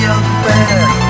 young bear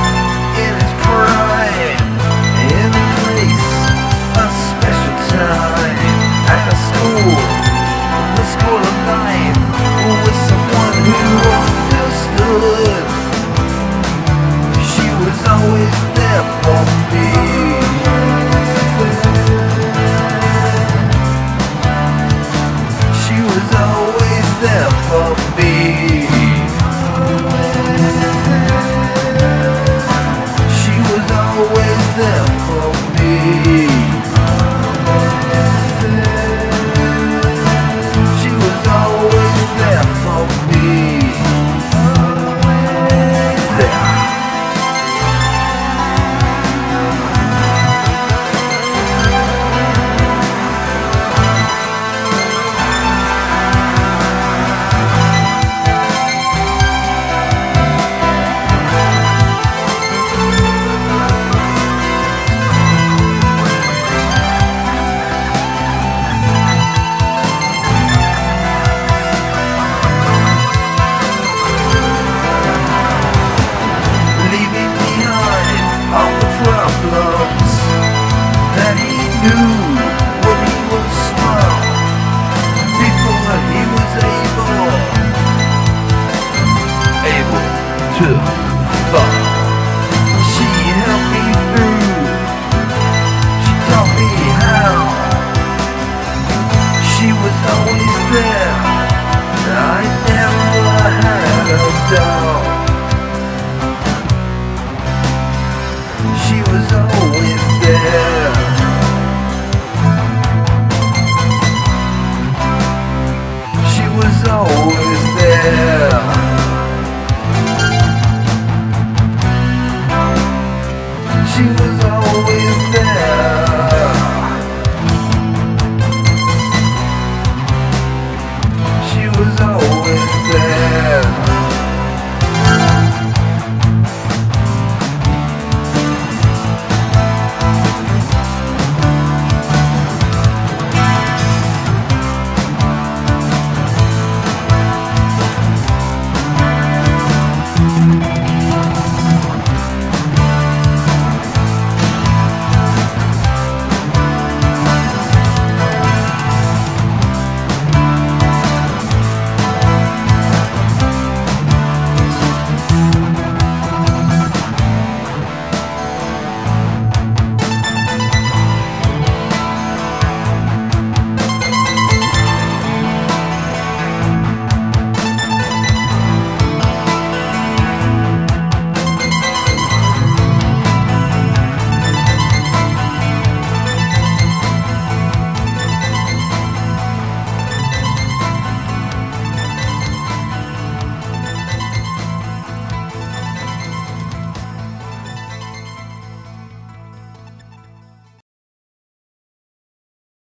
two.